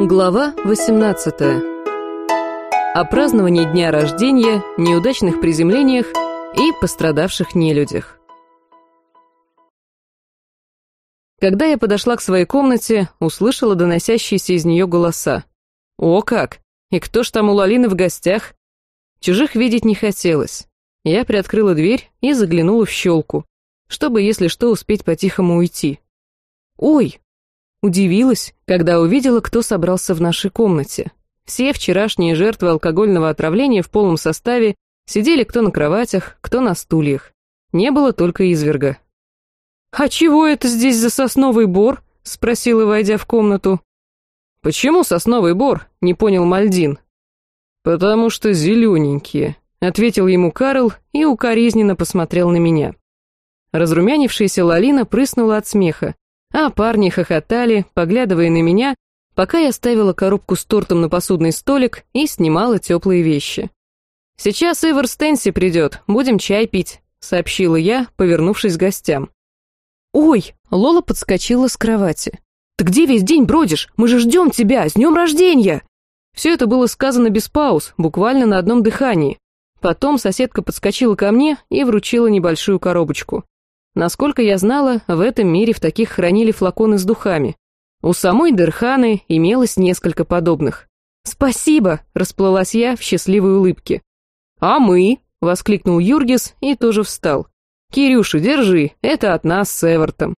Глава 18. О праздновании дня рождения, неудачных приземлениях и пострадавших нелюдях. Когда я подошла к своей комнате, услышала доносящиеся из нее голоса. «О как! И кто ж там у Лалины в гостях?» Чужих видеть не хотелось. Я приоткрыла дверь и заглянула в щелку, чтобы, если что, успеть по-тихому уйти. «Ой, Удивилась, когда увидела, кто собрался в нашей комнате. Все вчерашние жертвы алкогольного отравления в полном составе сидели кто на кроватях, кто на стульях. Не было только изверга. «А чего это здесь за сосновый бор?» — спросила, войдя в комнату. «Почему сосновый бор?» — не понял Мальдин. «Потому что зелененькие», — ответил ему Карл и укоризненно посмотрел на меня. Разрумянившаяся Лалина прыснула от смеха, а парни хохотали, поглядывая на меня, пока я ставила коробку с тортом на посудный столик и снимала теплые вещи. «Сейчас Ивар Стенси придет, будем чай пить», — сообщила я, повернувшись к гостям. «Ой!» — Лола подскочила с кровати. «Ты где весь день бродишь? Мы же ждем тебя! С днем рождения!» Все это было сказано без пауз, буквально на одном дыхании. Потом соседка подскочила ко мне и вручила небольшую коробочку. Насколько я знала, в этом мире в таких хранили флаконы с духами. У самой Дерханы имелось несколько подобных. «Спасибо!» — расплылась я в счастливой улыбке. «А мы?» — воскликнул Юргис и тоже встал. «Кирюша, держи, это от нас с Эвертом».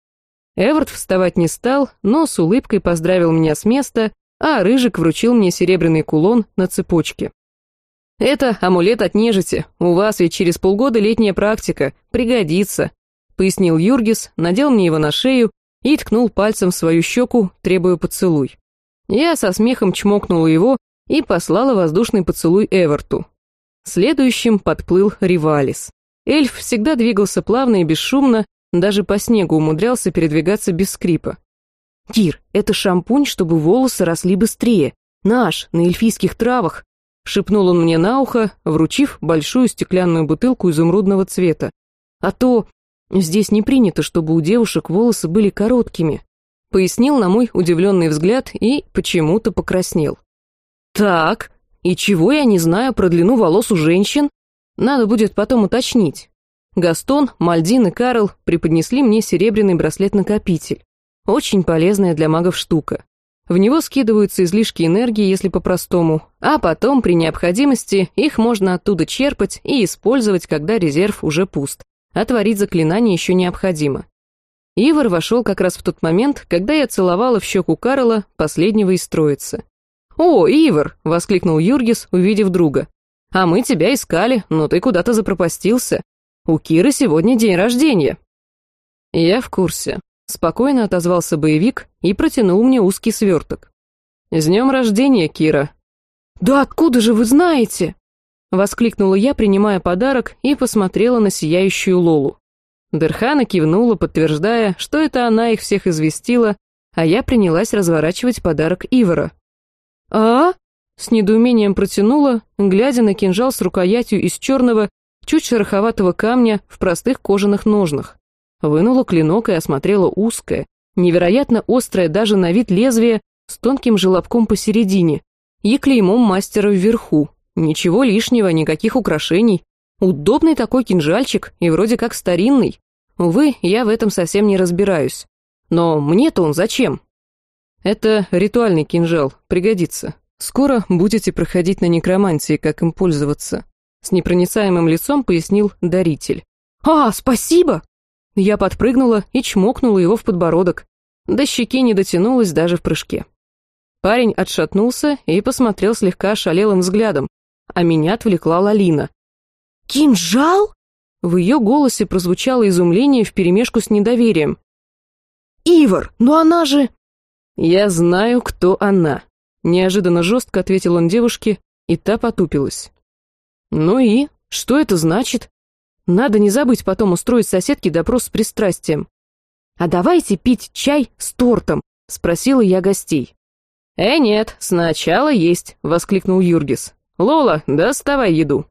Эверт вставать не стал, но с улыбкой поздравил меня с места, а Рыжик вручил мне серебряный кулон на цепочке. «Это амулет от нежити, у вас ведь через полгода летняя практика, пригодится», — пояснил Юргис, надел мне его на шею и ткнул пальцем в свою щеку, требуя поцелуй. Я со смехом чмокнула его и послала воздушный поцелуй Эверту. Следующим подплыл Ривалис. Эльф всегда двигался плавно и бесшумно, даже по снегу умудрялся передвигаться без скрипа. «Кир, это шампунь, чтобы волосы росли быстрее. Наш, на эльфийских травах», — шепнул он мне на ухо, вручив большую стеклянную бутылку изумрудного цвета. «А то Здесь не принято, чтобы у девушек волосы были короткими», пояснил на мой удивленный взгляд и почему-то покраснел. «Так, и чего я не знаю про длину волос у женщин? Надо будет потом уточнить». Гастон, Мальдин и Карл преподнесли мне серебряный браслет-накопитель. Очень полезная для магов штука. В него скидываются излишки энергии, если по-простому, а потом, при необходимости, их можно оттуда черпать и использовать, когда резерв уже пуст а творить заклинание еще необходимо. Ивар вошел как раз в тот момент, когда я целовала в щеку Карла, последнего из троицы. «О, Ивар!» — воскликнул Юргис, увидев друга. «А мы тебя искали, но ты куда-то запропастился. У Киры сегодня день рождения». «Я в курсе», — спокойно отозвался боевик и протянул мне узкий сверток. «С днем рождения, Кира!» «Да откуда же вы знаете?» Воскликнула я, принимая подарок, и посмотрела на сияющую Лолу. Дерхана кивнула, подтверждая, что это она их всех известила, а я принялась разворачивать подарок Ивара. «А?» — с недоумением протянула, глядя на кинжал с рукоятью из черного, чуть шероховатого камня в простых кожаных ножнах. Вынула клинок и осмотрела узкое, невероятно острое даже на вид лезвие с тонким желобком посередине и клеймом мастера вверху. Ничего лишнего, никаких украшений. Удобный такой кинжальчик и вроде как старинный. Увы, я в этом совсем не разбираюсь. Но мне-то он зачем? Это ритуальный кинжал, пригодится. Скоро будете проходить на некромантии, как им пользоваться. С непроницаемым лицом пояснил даритель. «А, спасибо!» Я подпрыгнула и чмокнула его в подбородок. До щеки не дотянулась даже в прыжке. Парень отшатнулся и посмотрел слегка ошалелым взглядом, а меня отвлекла Лалина. «Кинжал?» В ее голосе прозвучало изумление вперемешку с недоверием. «Ивар, но она же...» «Я знаю, кто она», — неожиданно жестко ответил он девушке, и та потупилась. «Ну и? Что это значит? Надо не забыть потом устроить соседке допрос с пристрастием». «А давайте пить чай с тортом», — спросила я гостей. «Э, нет, сначала есть», — воскликнул Юргис. «Лола, доставай еду».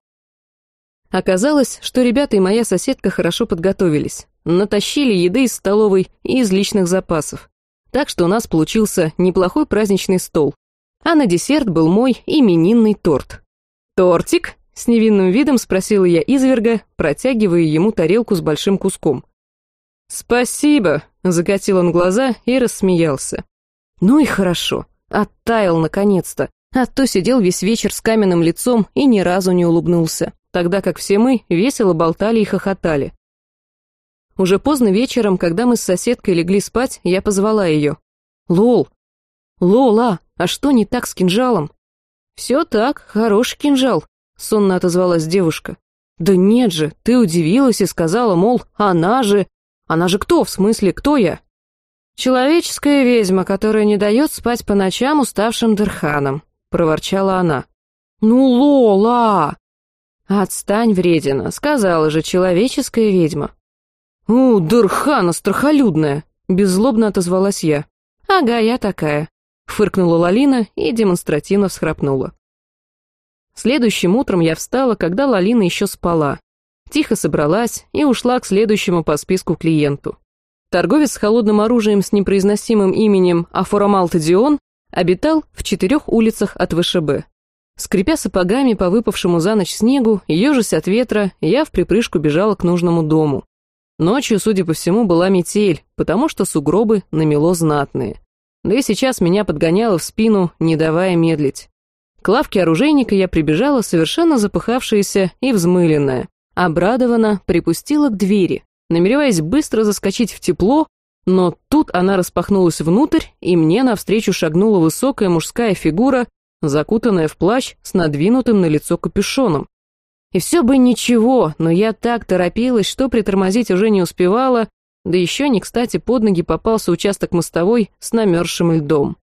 Оказалось, что ребята и моя соседка хорошо подготовились. Натащили еды из столовой и из личных запасов. Так что у нас получился неплохой праздничный стол. а на десерт был мой именинный торт. «Тортик?» — с невинным видом спросила я изверга, протягивая ему тарелку с большим куском. «Спасибо», — закатил он глаза и рассмеялся. «Ну и хорошо, оттаял наконец-то, а то сидел весь вечер с каменным лицом и ни разу не улыбнулся, тогда как все мы весело болтали и хохотали. Уже поздно вечером, когда мы с соседкой легли спать, я позвала ее. «Лол! Лола, а что не так с кинжалом?» «Все так, хороший кинжал», — сонно отозвалась девушка. «Да нет же, ты удивилась и сказала, мол, она же... Она же кто, в смысле, кто я?» «Человеческая ведьма, которая не дает спать по ночам уставшим дырханам», — проворчала она. «Ну, Лола!» «Отстань, вредина, сказала же человеческая ведьма». «У, дырхана страхолюдная!» — беззлобно отозвалась я. «Ага, я такая», — фыркнула Лалина и демонстративно всхрапнула. Следующим утром я встала, когда Лалина еще спала. Тихо собралась и ушла к следующему по списку клиенту. Торговец с холодным оружием с непроизносимым именем Афорамалта Дион обитал в четырех улицах от ВШБ. Скрипя сапогами по выпавшему за ночь снегу, ежась от ветра, я в припрыжку бежала к нужному дому. Ночью, судя по всему, была метель, потому что сугробы намело знатные. Да и сейчас меня подгоняло в спину, не давая медлить. К лавке оружейника я прибежала совершенно запыхавшаяся и взмыленная. Обрадованно припустила к двери, намереваясь быстро заскочить в тепло, но тут она распахнулась внутрь, и мне навстречу шагнула высокая мужская фигура, закутанная в плащ с надвинутым на лицо капюшоном. И все бы ничего, но я так торопилась, что притормозить уже не успевала, да еще не кстати под ноги попался участок мостовой с намерзшим льдом.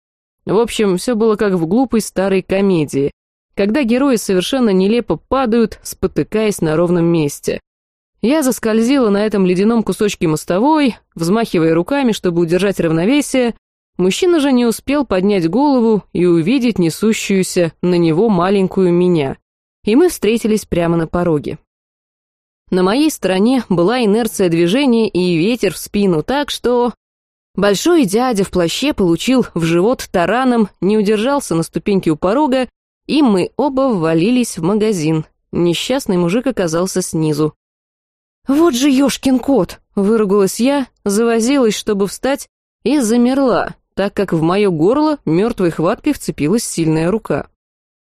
В общем, все было как в глупой старой комедии, когда герои совершенно нелепо падают, спотыкаясь на ровном месте. Я заскользила на этом ледяном кусочке мостовой, взмахивая руками, чтобы удержать равновесие. Мужчина же не успел поднять голову и увидеть несущуюся на него маленькую меня. И мы встретились прямо на пороге. На моей стороне была инерция движения и ветер в спину, так что... Большой дядя в плаще получил в живот тараном, не удержался на ступеньке у порога, и мы оба ввалились в магазин. Несчастный мужик оказался снизу. «Вот же ёшкин кот!» — выругалась я, завозилась, чтобы встать, и замерла, так как в мое горло мертвой хваткой вцепилась сильная рука.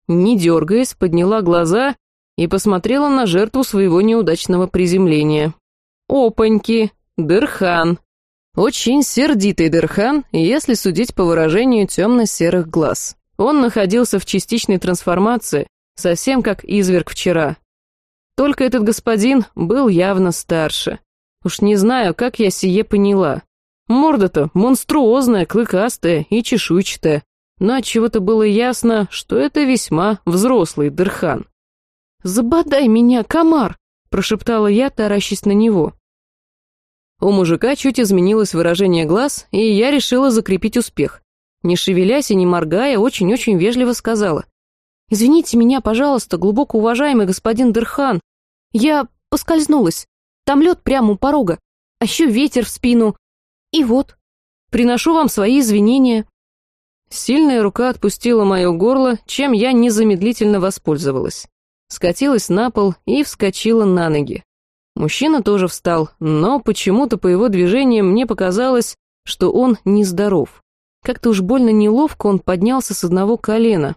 Не дергаясь, подняла глаза и посмотрела на жертву своего неудачного приземления. «Опаньки! Дырхан!» Очень сердитый Дырхан, если судить по выражению темно-серых глаз. Он находился в частичной трансформации, совсем как изверг вчера. Только этот господин был явно старше. Уж не знаю, как я сие поняла. Морда-то монструозная, клыкастая и чешуйчатая, но от чего то было ясно, что это весьма взрослый Дырхан. «Забодай меня, комар!» – прошептала я, таращась на него. У мужика чуть изменилось выражение глаз, и я решила закрепить успех. Не шевелясь и не моргая, очень-очень вежливо сказала. «Извините меня, пожалуйста, глубоко уважаемый господин Дырхан. Я поскользнулась. Там лед прямо у порога, а еще ветер в спину. И вот, приношу вам свои извинения». Сильная рука отпустила мое горло, чем я незамедлительно воспользовалась скатилась на пол и вскочила на ноги. Мужчина тоже встал, но почему-то по его движениям мне показалось, что он нездоров. Как-то уж больно неловко он поднялся с одного колена.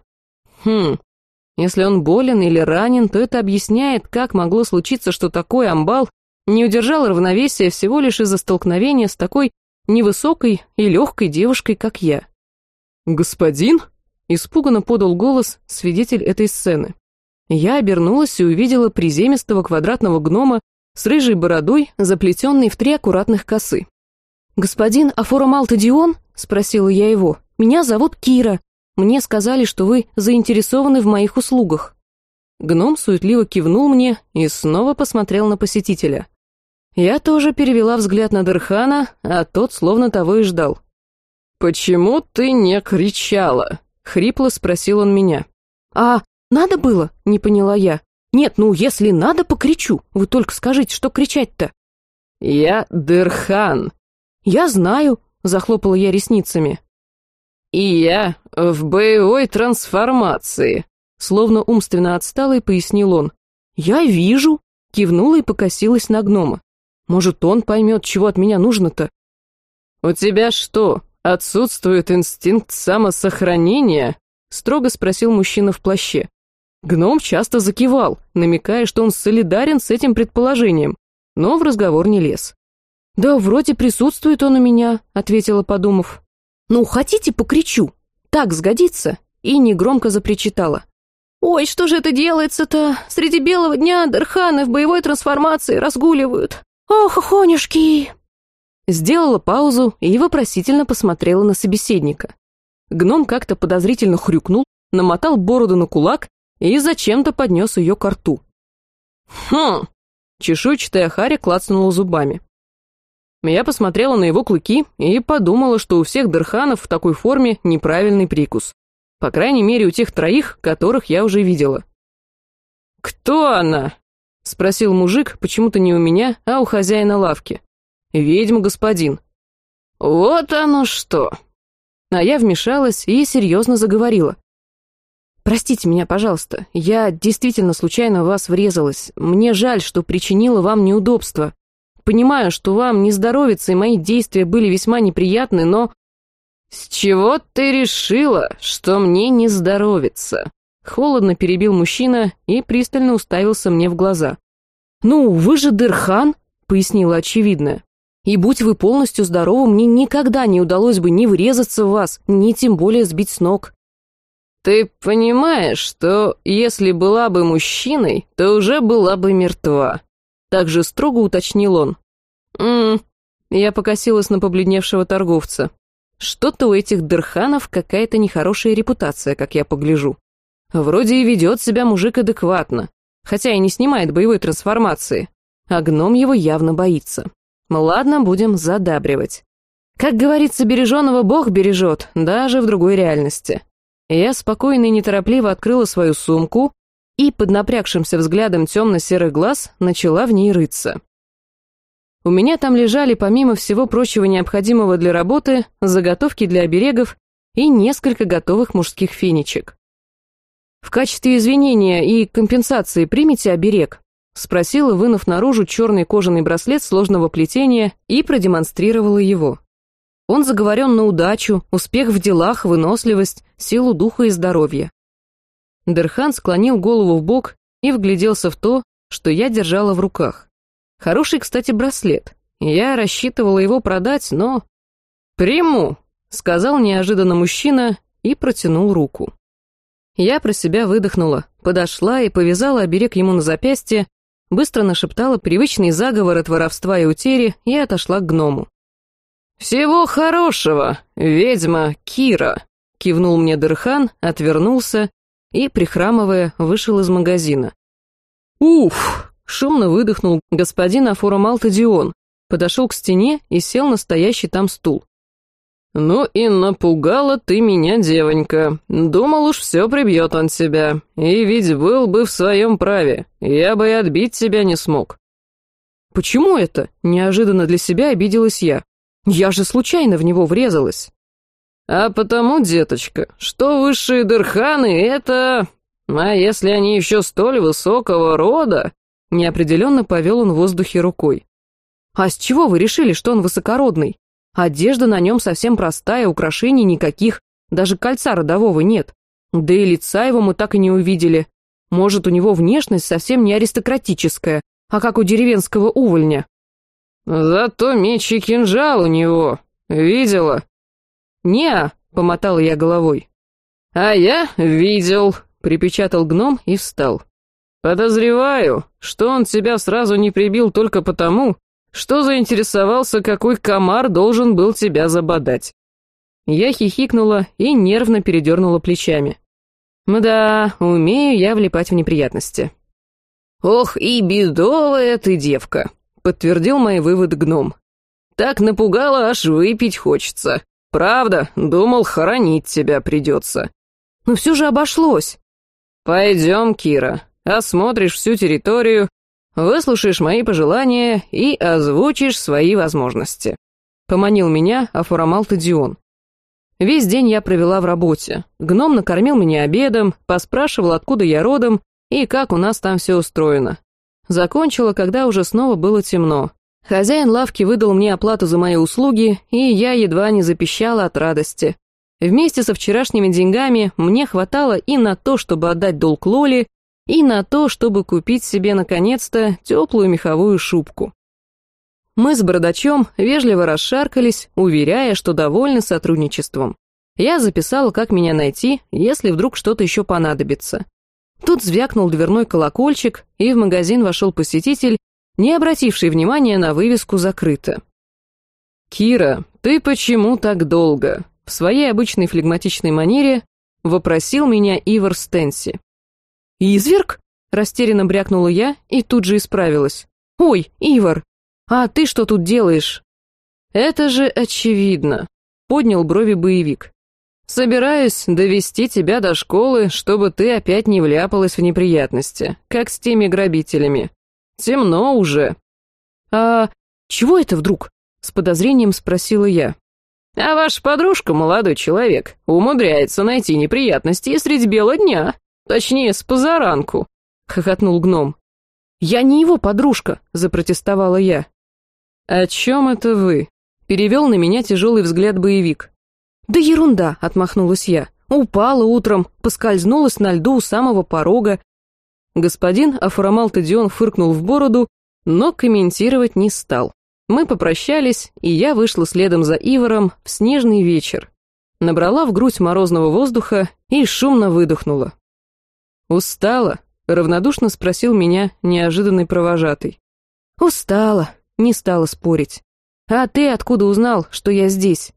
Хм, если он болен или ранен, то это объясняет, как могло случиться, что такой амбал не удержал равновесия всего лишь из-за столкновения с такой невысокой и легкой девушкой, как я. «Господин?» — испуганно подал голос свидетель этой сцены. Я обернулась и увидела приземистого квадратного гнома с рыжей бородой, заплетенной в три аккуратных косы. «Господин Афоромалтадион?» — спросила я его. «Меня зовут Кира. Мне сказали, что вы заинтересованы в моих услугах». Гном суетливо кивнул мне и снова посмотрел на посетителя. Я тоже перевела взгляд на Дерхана, а тот словно того и ждал. «Почему ты не кричала?» — хрипло спросил он меня. «А «Надо было?» — не поняла я. «Нет, ну, если надо, покричу. Вы только скажите, что кричать-то?» «Я Дырхан». «Я знаю», — захлопала я ресницами. И я в боевой трансформации», словно умственно отсталый, пояснил он. «Я вижу», кивнула и покосилась на гнома. «Может, он поймет, чего от меня нужно-то?» «У тебя что, отсутствует инстинкт самосохранения?» строго спросил мужчина в плаще. Гном часто закивал, намекая, что он солидарен с этим предположением, но в разговор не лез. «Да, вроде присутствует он у меня», — ответила, подумав. «Ну, хотите, покричу? Так сгодится?» И негромко запричитала. «Ой, что же это делается-то? Среди белого дня дарханы в боевой трансформации разгуливают. Ох, охонюшки!» Сделала паузу и вопросительно посмотрела на собеседника. Гном как-то подозрительно хрюкнул, намотал бороду на кулак и зачем-то поднес ее к рту. «Хм!» Чешуйчатая Харя клацнула зубами. Я посмотрела на его клыки и подумала, что у всех дырханов в такой форме неправильный прикус. По крайней мере, у тех троих, которых я уже видела. «Кто она?» — спросил мужик, почему-то не у меня, а у хозяина лавки. «Ведьма, господин». «Вот оно что!» А я вмешалась и серьезно заговорила. «Простите меня, пожалуйста, я действительно случайно в вас врезалась. Мне жаль, что причинила вам неудобства. Понимаю, что вам не здоровится, и мои действия были весьма неприятны, но...» «С чего ты решила, что мне не здоровится?» Холодно перебил мужчина и пристально уставился мне в глаза. «Ну, вы же Дырхан», — пояснила очевидное. «И будь вы полностью здоровы, мне никогда не удалось бы ни врезаться в вас, ни тем более сбить с ног». «Ты понимаешь, что если была бы мужчиной, то уже была бы мертва», также строго уточнил он. «Ммм...» Я покосилась на побледневшего торговца. Что-то у этих дырханов какая-то нехорошая репутация, как я погляжу. Вроде и ведет себя мужик адекватно, хотя и не снимает боевой трансформации. А гном его явно боится. Ладно, будем задабривать. Как говорится, береженого Бог бережет, даже в другой реальности. Я спокойно и неторопливо открыла свою сумку и, под напрягшимся взглядом темно-серых глаз, начала в ней рыться. У меня там лежали, помимо всего прочего необходимого для работы, заготовки для оберегов и несколько готовых мужских фенечек. «В качестве извинения и компенсации примите оберег?» Спросила, вынув наружу черный кожаный браслет сложного плетения и продемонстрировала его. Он заговорен на удачу, успех в делах, выносливость, силу духа и здоровья. Дерхан склонил голову в бок и вгляделся в то, что я держала в руках. Хороший, кстати, браслет. Я рассчитывала его продать, но... «Приму», — сказал неожиданно мужчина и протянул руку. Я про себя выдохнула, подошла и повязала оберег ему на запястье, быстро нашептала привычный заговор от воровства и утери и отошла к гному. «Всего хорошего, ведьма Кира», — кивнул мне Дырхан, отвернулся и, прихрамывая, вышел из магазина. «Уф!» — шумно выдохнул господин Афурамалта Дион, подошел к стене и сел на стоящий там стул. «Ну и напугала ты меня, девонька. Думал уж все прибьет он себя. И ведь был бы в своем праве. Я бы и отбить тебя не смог». «Почему это?» — неожиданно для себя обиделась я. «Я же случайно в него врезалась». «А потому, деточка, что высшие дырханы — это... А если они еще столь высокого рода...» Неопределенно повел он в воздухе рукой. «А с чего вы решили, что он высокородный? Одежда на нем совсем простая, украшений никаких, даже кольца родового нет. Да и лица его мы так и не увидели. Может, у него внешность совсем не аристократическая, а как у деревенского увольня». «Зато меч и кинжал у него. Видела?» «Не-а», помотала я головой. «А я видел», — припечатал гном и встал. «Подозреваю, что он тебя сразу не прибил только потому, что заинтересовался, какой комар должен был тебя забодать». Я хихикнула и нервно передернула плечами. «Да, умею я влипать в неприятности». «Ох, и бедовая ты девка», — подтвердил мои выводы гном. «Так напугала, аж выпить хочется. Правда, думал, хоронить тебя придется. Но все же обошлось. Пойдем, Кира, осмотришь всю территорию, выслушаешь мои пожелания и озвучишь свои возможности. Поманил меня Афурамал Тадион. Весь день я провела в работе. Гном накормил меня обедом, поспрашивал, откуда я родом и как у нас там все устроено. Закончила, когда уже снова было темно. Хозяин лавки выдал мне оплату за мои услуги, и я едва не запищала от радости. Вместе со вчерашними деньгами мне хватало и на то, чтобы отдать долг Лоли, и на то, чтобы купить себе, наконец-то, теплую меховую шубку. Мы с Бородачом вежливо расшаркались, уверяя, что довольны сотрудничеством. Я записала, как меня найти, если вдруг что-то еще понадобится. Тут звякнул дверной колокольчик, и в магазин вошел посетитель, не обративший внимания на вывеску «Закрыто». «Кира, ты почему так долго?» В своей обычной флегматичной манере вопросил меня Ивар Стенси. «Изверг?» — растерянно брякнула я и тут же исправилась. «Ой, Ивар, а ты что тут делаешь?» «Это же очевидно», — поднял брови боевик. «Собираюсь довести тебя до школы, чтобы ты опять не вляпалась в неприятности, как с теми грабителями. Темно уже». «А чего это вдруг?» — с подозрением спросила я. «А ваша подружка, молодой человек, умудряется найти неприятности и средь бела дня, точнее, с позаранку», — хохотнул гном. «Я не его подружка», — запротестовала я. «О чем это вы?» — перевел на меня тяжелый взгляд боевик. «Да ерунда», — отмахнулась я. «Упала утром, поскользнулась на льду у самого порога». Господин Афурамал-Тадион фыркнул в бороду, но комментировать не стал. Мы попрощались, и я вышла следом за Ивором в снежный вечер. Набрала в грудь морозного воздуха и шумно выдохнула. «Устала?» — равнодушно спросил меня неожиданный провожатый. «Устала», не стала спорить. «А ты откуда узнал, что я здесь?»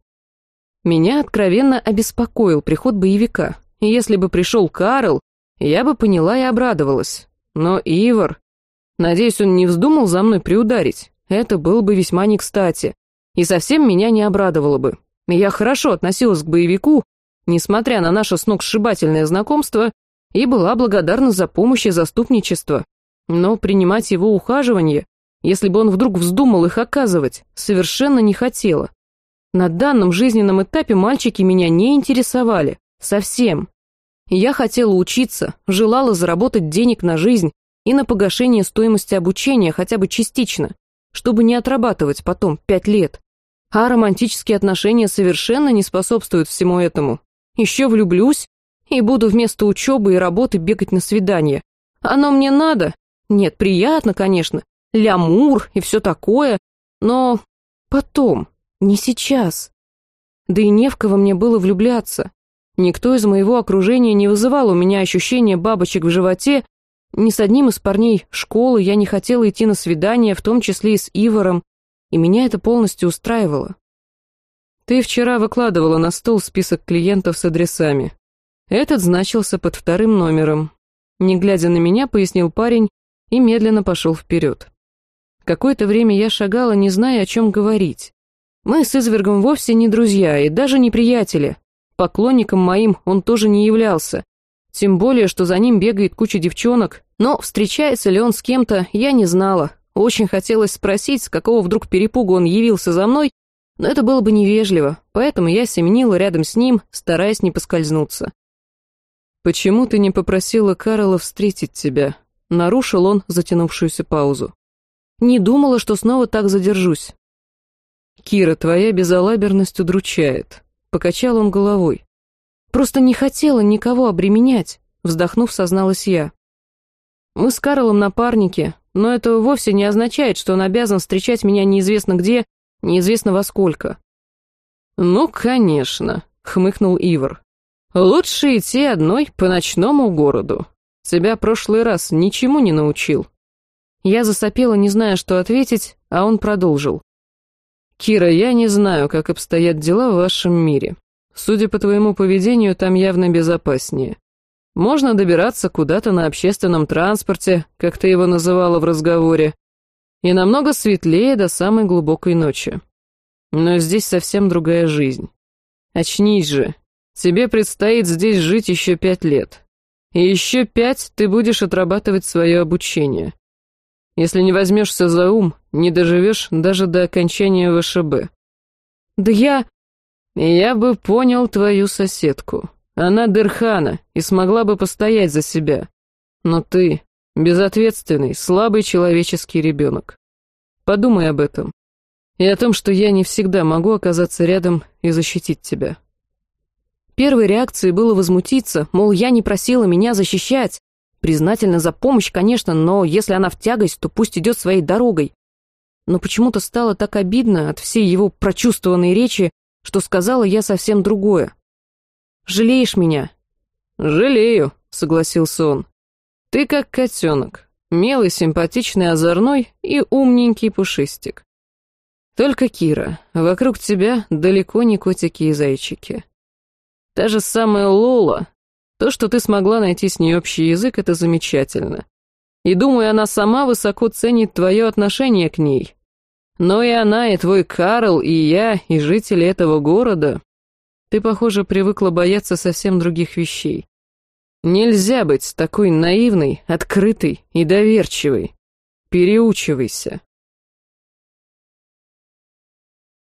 Меня откровенно обеспокоил приход боевика. Если бы пришел Карл, я бы поняла и обрадовалась. Но Ивар... Надеюсь, он не вздумал за мной приударить. Это было бы весьма не кстати. И совсем меня не обрадовало бы. Я хорошо относилась к боевику, несмотря на наше сногсшибательное знакомство, и была благодарна за помощь и заступничество. Но принимать его ухаживание если бы он вдруг вздумал их оказывать, совершенно не хотела. На данном жизненном этапе мальчики меня не интересовали. Совсем. Я хотела учиться, желала заработать денег на жизнь и на погашение стоимости обучения хотя бы частично, чтобы не отрабатывать потом пять лет. А романтические отношения совершенно не способствуют всему этому. Еще влюблюсь и буду вместо учебы и работы бегать на свидание. Оно мне надо? Нет, приятно, конечно, лямур и все такое, но потом, не сейчас. Да и не в кого мне было влюбляться. Никто из моего окружения не вызывал у меня ощущения бабочек в животе, ни с одним из парней школы я не хотела идти на свидание, в том числе и с Ивором, и меня это полностью устраивало. Ты вчера выкладывала на стол список клиентов с адресами. Этот значился под вторым номером. Не глядя на меня, пояснил парень и медленно пошел вперед. Какое-то время я шагала, не зная, о чем говорить. Мы с Извергом вовсе не друзья и даже не приятели. Поклонником моим он тоже не являлся. Тем более, что за ним бегает куча девчонок, но встречается ли он с кем-то, я не знала. Очень хотелось спросить, с какого вдруг перепугу он явился за мной, но это было бы невежливо, поэтому я семенила рядом с ним, стараясь не поскользнуться. «Почему ты не попросила Карла встретить тебя?» Нарушил он затянувшуюся паузу. Не думала, что снова так задержусь. «Кира, твоя безалаберность удручает», — покачал он головой. «Просто не хотела никого обременять», — вздохнув, созналась я. «Мы с Карлом напарники, но это вовсе не означает, что он обязан встречать меня неизвестно где, неизвестно во сколько». «Ну, конечно», — хмыкнул Ивар. «Лучше идти одной по ночному городу. Тебя прошлый раз ничему не научил». Я засопела, не зная, что ответить, а он продолжил. «Кира, я не знаю, как обстоят дела в вашем мире. Судя по твоему поведению, там явно безопаснее. Можно добираться куда-то на общественном транспорте, как ты его называла в разговоре, и намного светлее до самой глубокой ночи. Но здесь совсем другая жизнь. Очнись же. Тебе предстоит здесь жить еще пять лет. И еще пять ты будешь отрабатывать свое обучение. Если не возьмешься за ум, не доживешь даже до окончания ВШБ. Да я... Я бы понял твою соседку. Она Дерхана и смогла бы постоять за себя. Но ты безответственный, слабый человеческий ребенок. Подумай об этом. И о том, что я не всегда могу оказаться рядом и защитить тебя. Первой реакцией было возмутиться, мол, я не просила меня защищать. Признательна за помощь, конечно, но если она в тягость, то пусть идет своей дорогой. Но почему-то стало так обидно от всей его прочувствованной речи, что сказала я совсем другое. «Жалеешь меня?» «Жалею», — согласился он. «Ты как котенок, милый, симпатичный, озорной и умненький пушистик. Только, Кира, вокруг тебя далеко не котики и зайчики. Та же самая Лола, то, что ты смогла найти с ней общий язык, это замечательно. И думаю, она сама высоко ценит твое отношение к ней, но и она, и твой Карл, и я, и жители этого города... Ты, похоже, привыкла бояться совсем других вещей. Нельзя быть такой наивной, открытой и доверчивой. Переучивайся.